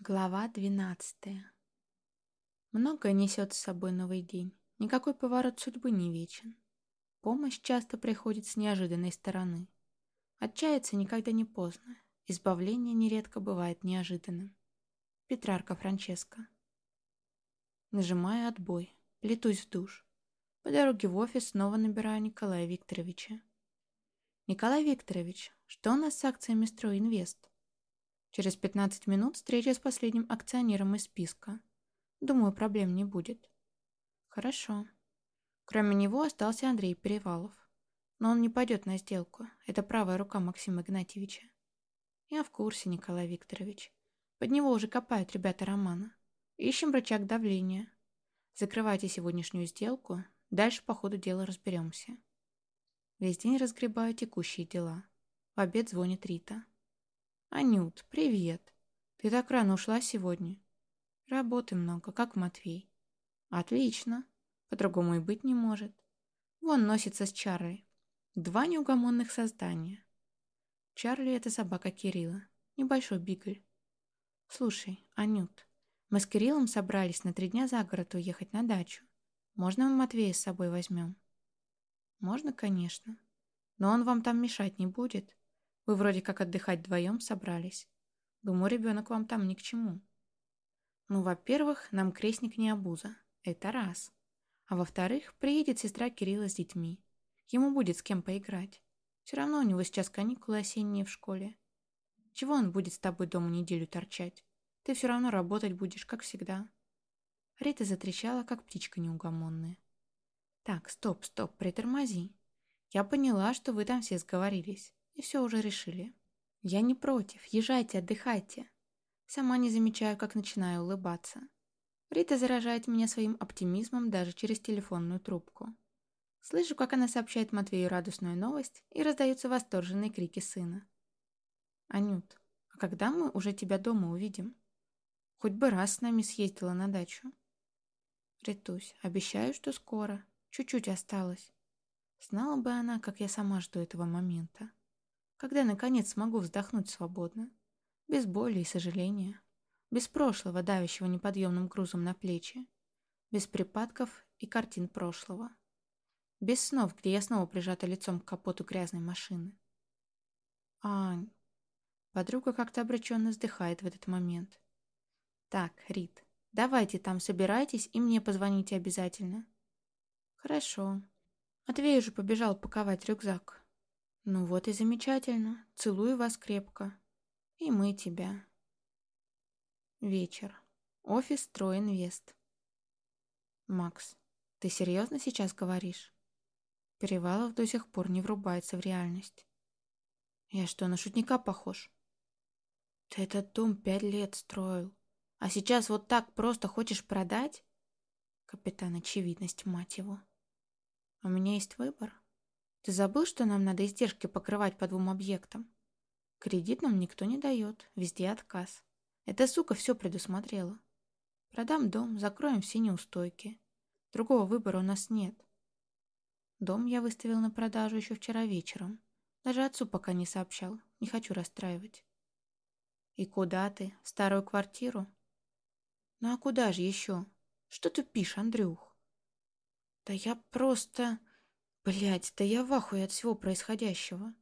Глава двенадцатая. Многое несет с собой новый день. Никакой поворот судьбы не вечен. Помощь часто приходит с неожиданной стороны. Отчаяться никогда не поздно. Избавление нередко бывает неожиданным. Петрарка Франческо. Нажимаю отбой. Плетусь в душ. По дороге в офис снова набираю Николая Викторовича. «Николай Викторович, что у нас с акциями «Стройинвест»?» Через 15 минут встреча с последним акционером из списка. Думаю, проблем не будет. Хорошо. Кроме него остался Андрей Перевалов. Но он не пойдет на сделку. Это правая рука Максима Игнатьевича. Я в курсе, Николай Викторович. Под него уже копают ребята Романа. Ищем рычаг давления. Закрывайте сегодняшнюю сделку. Дальше по ходу дела разберемся. Весь день разгребаю текущие дела. В обед звонит Рита. «Анют, привет. Ты так рано ушла сегодня?» «Работы много, как Матвей». «Отлично. По-другому и быть не может. Вон носится с Чарли. Два неугомонных создания. Чарли — это собака Кирилла. Небольшой бигль. Слушай, Анют, мы с Кириллом собрались на три дня за город уехать на дачу. Можно мы Матвея с собой возьмем?» «Можно, конечно. Но он вам там мешать не будет. Вы вроде как отдыхать вдвоем собрались. Думаю, ребенок вам там ни к чему. Ну, во-первых, нам крестник не обуза. Это раз. А во-вторых, приедет сестра Кирилла с детьми. Ему будет с кем поиграть. Все равно у него сейчас каникулы осенние в школе. Чего он будет с тобой дома неделю торчать? Ты все равно работать будешь, как всегда. Рита затрещала, как птичка неугомонная. Так, стоп, стоп, притормози. Я поняла, что вы там все сговорились и все уже решили. Я не против, езжайте, отдыхайте. Сама не замечаю, как начинаю улыбаться. Рита заражает меня своим оптимизмом даже через телефонную трубку. Слышу, как она сообщает Матвею радостную новость, и раздаются восторженные крики сына. «Анют, а когда мы уже тебя дома увидим? Хоть бы раз с нами съездила на дачу». «Ритусь, обещаю, что скоро. Чуть-чуть осталось». Знала бы она, как я сама жду этого момента когда наконец смогу вздохнуть свободно, без боли и сожаления, без прошлого, давящего неподъемным грузом на плечи, без припадков и картин прошлого, без снов, где я снова прижата лицом к капоту грязной машины. Ань, подруга как-то обреченно вздыхает в этот момент. Так, Рит, давайте там собирайтесь и мне позвоните обязательно. Хорошо. Матвей уже побежал паковать рюкзак. Ну вот и замечательно. Целую вас крепко. И мы тебя. Вечер. Офис Стройинвест. Макс, ты серьезно сейчас говоришь? Перевалов до сих пор не врубается в реальность. Я что, на шутника похож? Ты этот дом пять лет строил. А сейчас вот так просто хочешь продать? Капитан Очевидность, мать его. У меня есть выбор. Ты забыл, что нам надо издержки покрывать по двум объектам? Кредит нам никто не дает, везде отказ. Эта сука все предусмотрела. Продам дом, закроем все неустойки. Другого выбора у нас нет. Дом я выставил на продажу еще вчера вечером. Даже отцу пока не сообщал, не хочу расстраивать. И куда ты? В старую квартиру? Ну а куда же еще? Что ты пишешь, Андрюх? Да я просто... Блять, да я в ахуе от всего происходящего.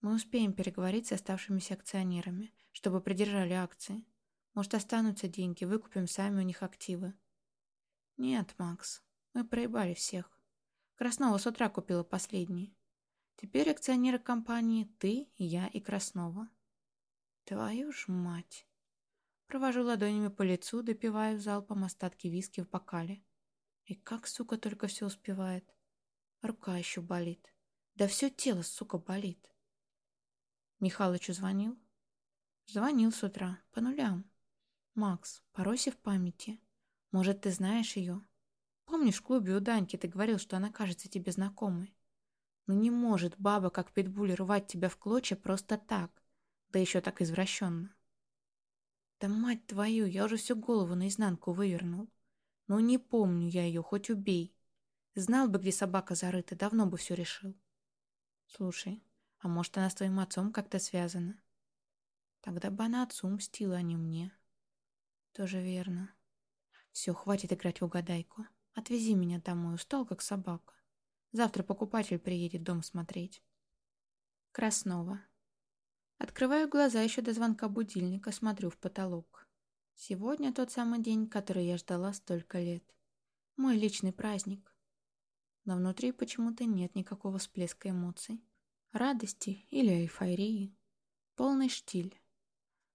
Мы успеем переговорить с оставшимися акционерами, чтобы придержали акции. Может, останутся деньги, выкупим сами у них активы. Нет, Макс, мы проебали всех. Краснова с утра купила последние. Теперь акционеры компании ты, я и Краснова. Твою ж мать. Провожу ладонями по лицу, допиваю залпом остатки виски в бокале. И как, сука, только все успевает. Рука еще болит. Да все тело, сука, болит. Михалычу звонил? Звонил с утра, по нулям. Макс, поройся в памяти. Может, ты знаешь ее? Помнишь, в клубе у Даньки ты говорил, что она кажется тебе знакомой? Ну не может баба, как питбуль, рвать тебя в клочья просто так, да еще так извращенно. Да мать твою, я уже всю голову наизнанку вывернул. Ну не помню я ее, хоть убей. Знал бы, где собака зарыта, давно бы все решил. Слушай, а может, она с твоим отцом как-то связана? Тогда бы она отцу мстила, а не мне. Тоже верно. Все, хватит играть в угадайку. Отвези меня домой, устал как собака. Завтра покупатель приедет дом смотреть. Краснова. Открываю глаза еще до звонка будильника, смотрю в потолок. Сегодня тот самый день, который я ждала столько лет. Мой личный праздник. Но внутри почему-то нет никакого всплеска эмоций. Радости или эйфории. Полный штиль.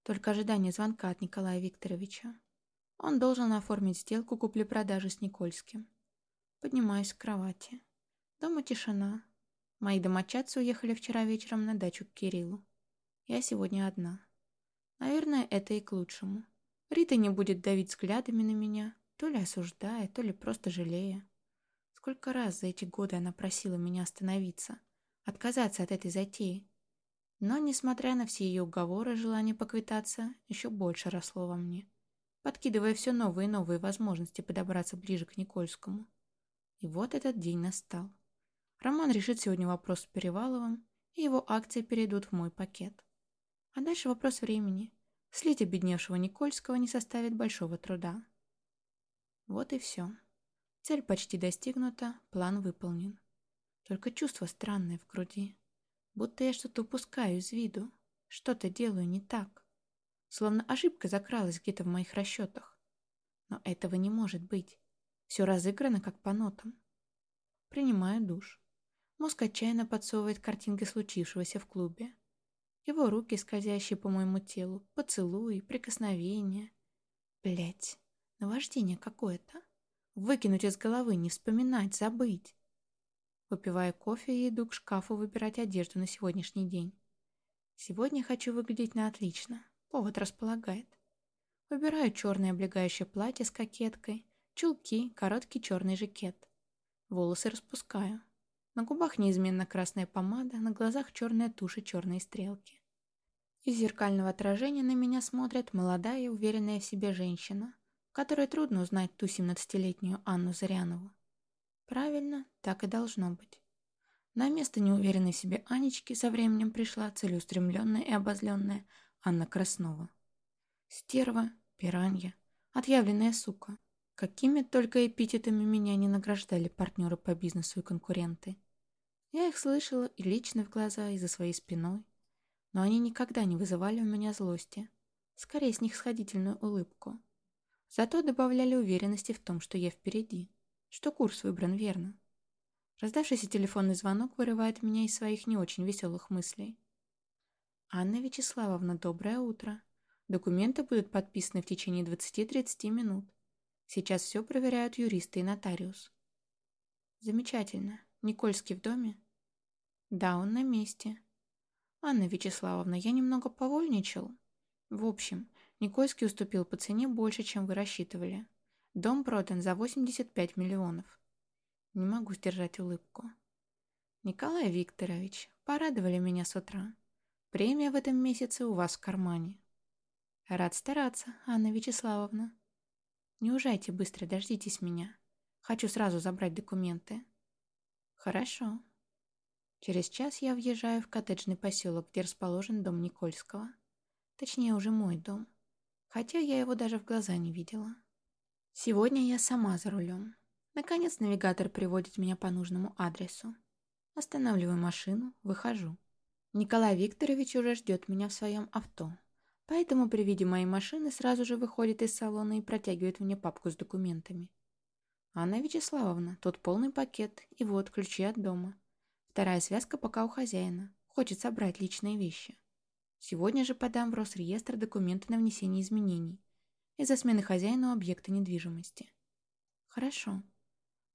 Только ожидание звонка от Николая Викторовича. Он должен оформить сделку купли-продажи с Никольским. Поднимаюсь с кровати. Дома тишина. Мои домочадцы уехали вчера вечером на дачу к Кириллу. Я сегодня одна. Наверное, это и к лучшему. Рита не будет давить взглядами на меня, то ли осуждая, то ли просто жалея. Сколько раз за эти годы она просила меня остановиться, отказаться от этой затеи. Но, несмотря на все ее уговоры, желание поквитаться еще больше росло во мне, подкидывая все новые и новые возможности подобраться ближе к Никольскому. И вот этот день настал. Роман решит сегодня вопрос с Переваловым, и его акции перейдут в мой пакет. А дальше вопрос времени. Слить обедневшего Никольского не составит большого труда. Вот и все. Цель почти достигнута, план выполнен. Только чувство странное в груди. Будто я что-то упускаю из виду. Что-то делаю не так. Словно ошибка закралась где-то в моих расчетах. Но этого не может быть. Все разыграно как по нотам. Принимаю душ. Мозг отчаянно подсовывает картинки случившегося в клубе. Его руки, скользящие по моему телу, поцелуи, прикосновения. Блять, наваждение какое-то. Выкинуть из головы, не вспоминать, забыть. Выпивая кофе и иду к шкафу выбирать одежду на сегодняшний день. Сегодня хочу выглядеть на отлично. Повод располагает. Выбираю черное облегающее платье с кокеткой, чулки, короткий черный жакет. Волосы распускаю. На губах неизменно красная помада, на глазах черная тушь и черные стрелки. Из зеркального отражения на меня смотрит молодая, уверенная в себе женщина, которой трудно узнать ту 17-летнюю Анну Зарянову. Правильно, так и должно быть. На место неуверенной себе Анечки со временем пришла целеустремленная и обозленная Анна Краснова. Стерва, пиранья, отъявленная сука – Какими только эпитетами меня не награждали партнеры по бизнесу и конкуренты. Я их слышала и лично в глаза, и за своей спиной, но они никогда не вызывали у меня злости, скорее с них сходительную улыбку. Зато добавляли уверенности в том, что я впереди, что курс выбран верно. Раздавшийся телефонный звонок вырывает меня из своих не очень веселых мыслей. «Анна Вячеславовна, доброе утро. Документы будут подписаны в течение 20-30 минут. Сейчас все проверяют юристы и нотариус. Замечательно. Никольский в доме? Да, он на месте. Анна Вячеславовна, я немного повольничал. В общем, Никольский уступил по цене больше, чем вы рассчитывали. Дом продан за 85 миллионов. Не могу сдержать улыбку. Николай Викторович, порадовали меня с утра. Премия в этом месяце у вас в кармане. Рад стараться, Анна Вячеславовна. Не ужайте быстро, дождитесь меня. Хочу сразу забрать документы. Хорошо. Через час я въезжаю в коттеджный поселок, где расположен дом Никольского. Точнее, уже мой дом. Хотя я его даже в глаза не видела. Сегодня я сама за рулем. Наконец навигатор приводит меня по нужному адресу. Останавливаю машину, выхожу. Николай Викторович уже ждет меня в своем авто. Поэтому при виде моей машины сразу же выходит из салона и протягивает мне папку с документами. «Анна Вячеславовна, тут полный пакет, и вот ключи от дома. Вторая связка пока у хозяина. Хочет собрать личные вещи. Сегодня же подам в Росреестр документы на внесение изменений из-за смены хозяина объекта недвижимости». «Хорошо.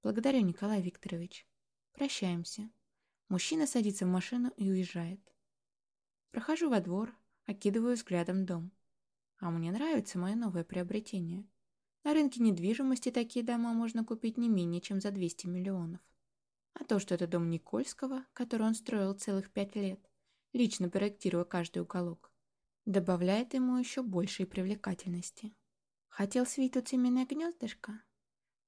Благодарю, Николай Викторович. Прощаемся». Мужчина садится в машину и уезжает. Прохожу во двор, Окидываю взглядом дом. А мне нравится мое новое приобретение. На рынке недвижимости такие дома можно купить не менее чем за 200 миллионов. А то, что это дом Никольского, который он строил целых пять лет, лично проектируя каждый уголок, добавляет ему еще большей привлекательности. Хотел свить тут семейное гнездышко?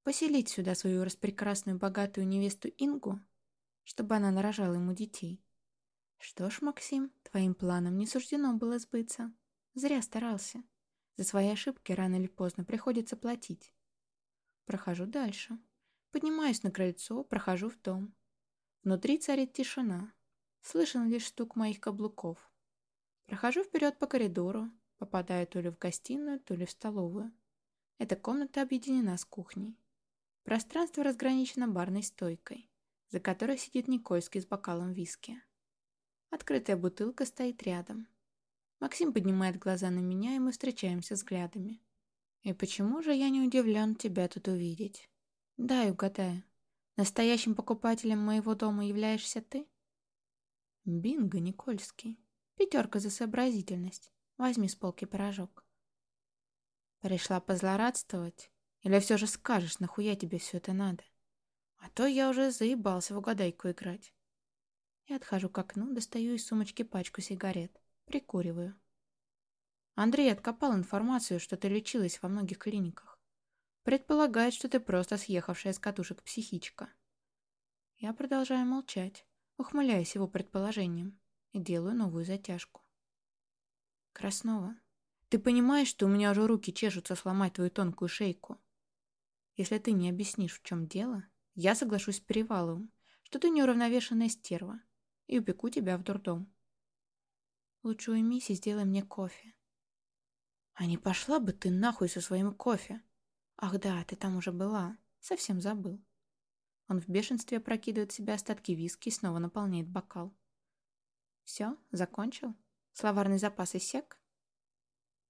Поселить сюда свою распрекрасную богатую невесту Ингу, чтобы она нарожала ему детей? Что ж, Максим, твоим планам не суждено было сбыться. Зря старался. За свои ошибки рано или поздно приходится платить. Прохожу дальше. Поднимаюсь на крыльцо, прохожу в дом. Внутри царит тишина. Слышен лишь стук моих каблуков. Прохожу вперед по коридору, попадаю то ли в гостиную, то ли в столовую. Эта комната объединена с кухней. Пространство разграничено барной стойкой, за которой сидит Никольский с бокалом виски. Открытая бутылка стоит рядом. Максим поднимает глаза на меня, и мы встречаемся взглядами. «И почему же я не удивлен тебя тут увидеть?» «Дай угадаю. Настоящим покупателем моего дома являешься ты?» «Бинго, Никольский. Пятерка за сообразительность. Возьми с полки пирожок». «Пришла позлорадствовать? Или все же скажешь, нахуя тебе все это надо? А то я уже заебался в угадайку играть». Я отхожу к окну, достаю из сумочки пачку сигарет. Прикуриваю. Андрей откопал информацию, что ты лечилась во многих клиниках. Предполагает, что ты просто съехавшая с катушек психичка. Я продолжаю молчать, ухмыляясь его предположением, и делаю новую затяжку. Краснова, ты понимаешь, что у меня уже руки чешутся сломать твою тонкую шейку? Если ты не объяснишь, в чем дело, я соглашусь с Переваловым, что ты неуравновешенная стерва, и упеку тебя в дурдом. Лучше уймись и сделай мне кофе. А не пошла бы ты нахуй со своим кофе? Ах да, ты там уже была. Совсем забыл. Он в бешенстве прокидывает в себя остатки виски и снова наполняет бокал. Все, закончил? Словарный запас иссяк?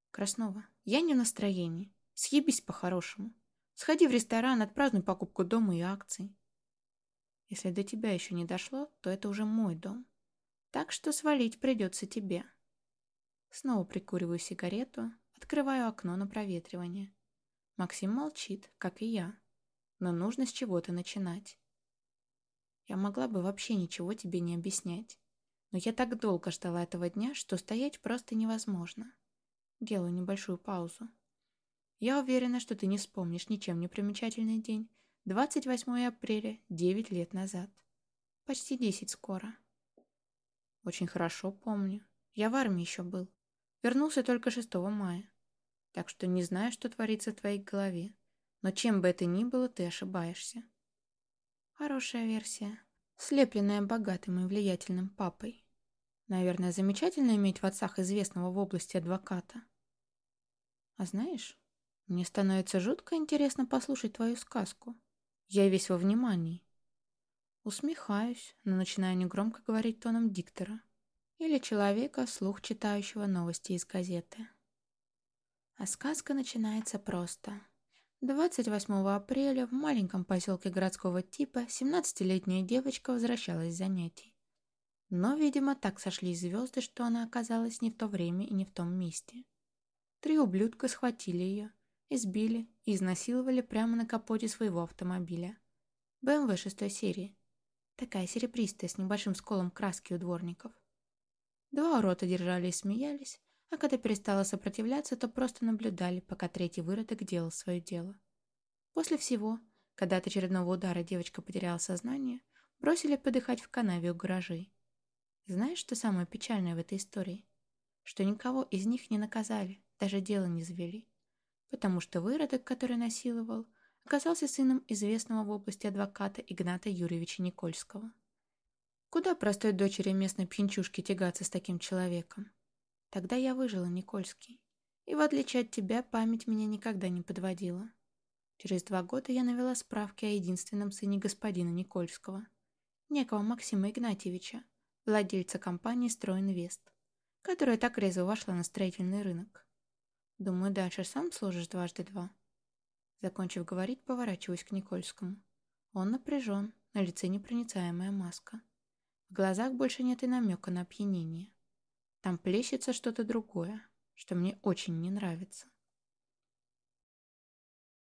Краснова, я не в настроении. Съебись по-хорошему. Сходи в ресторан, отпразднуй покупку дома и акций. Если до тебя еще не дошло, то это уже мой дом. Так что свалить придется тебе. Снова прикуриваю сигарету, Открываю окно на проветривание. Максим молчит, как и я. Но нужно с чего-то начинать. Я могла бы вообще ничего тебе не объяснять. Но я так долго ждала этого дня, что стоять просто невозможно. Делаю небольшую паузу. Я уверена, что ты не вспомнишь ничем не примечательный день. 28 апреля, 9 лет назад. Почти 10 скоро. Очень хорошо помню. Я в армии еще был. Вернулся только 6 мая. Так что не знаю, что творится в твоей голове. Но чем бы это ни было, ты ошибаешься. Хорошая версия. Слепленная богатым и влиятельным папой. Наверное, замечательно иметь в отцах известного в области адвоката. А знаешь, мне становится жутко интересно послушать твою сказку. Я весь во внимании. Усмехаюсь, но начинаю негромко говорить тоном диктора или человека, вслух читающего новости из газеты. А сказка начинается просто. 28 апреля в маленьком поселке городского типа 17-летняя девочка возвращалась с занятий. Но, видимо, так сошлись звезды, что она оказалась не в то время и не в том месте. Три ублюдка схватили ее, избили и изнасиловали прямо на капоте своего автомобиля. БМВ шестой серии. Такая серебристая, с небольшим сколом краски у дворников. Два урода держали и смеялись, а когда перестала сопротивляться, то просто наблюдали, пока третий выродок делал свое дело. После всего, когда от очередного удара девочка потеряла сознание, бросили подыхать в канаве у гаражей. Знаешь, что самое печальное в этой истории? Что никого из них не наказали, даже дело не завели. Потому что выродок, который насиловал, оказался сыном известного в области адвоката Игната Юрьевича Никольского. Куда простой дочери местной пьянчушки тягаться с таким человеком? Тогда я выжила, Никольский. И в отличие от тебя, память меня никогда не подводила. Через два года я навела справки о единственном сыне господина Никольского, некого Максима Игнатьевича, владельца компании «Стройинвест», которая так резво вошла на строительный рынок. Думаю, дальше сам сложишь дважды два. Закончив говорить, поворачиваюсь к Никольскому. Он напряжен, на лице непроницаемая маска. В глазах больше нет и намека на опьянение. Там плещется что-то другое, что мне очень не нравится.